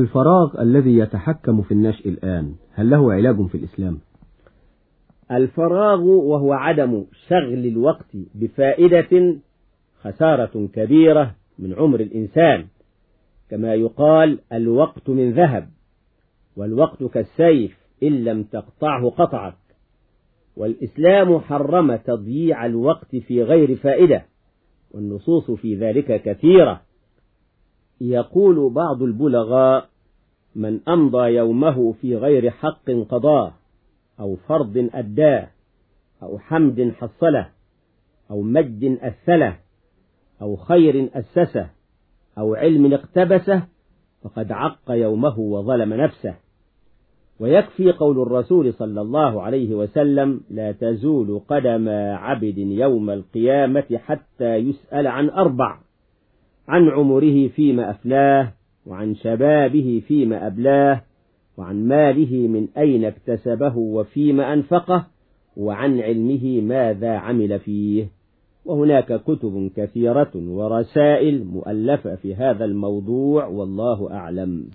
الفراغ الذي يتحكم في النشء الآن هل له علاج في الإسلام؟ الفراغ وهو عدم شغل الوقت بفائدة خسارة كبيرة من عمر الإنسان. كما يقال الوقت من ذهب والوقت كالسيف إن لم تقطعه قطعك. والإسلام حرم تضييع الوقت في غير فائدة والنصوص في ذلك كثيرة. يقول بعض البلغاء من أمضى يومه في غير حق قضاه أو فرض أداه أو حمد حصله أو مجد أثله أو خير أسسه أو علم اقتبسه فقد عق يومه وظلم نفسه. ويكفي قول الرسول صلى الله عليه وسلم لا تزول قدم عبد يوم القيامة حتى يسأل عن أربع عن عمره فيما أفلاه وعن شبابه فيما أبلاه وعن ماله من أين اكتسبه وفيما أنفقه وعن علمه ماذا عمل فيه. وهناك كتب كثيرة ورسائل مؤلفة في هذا الموضوع والله أعلم.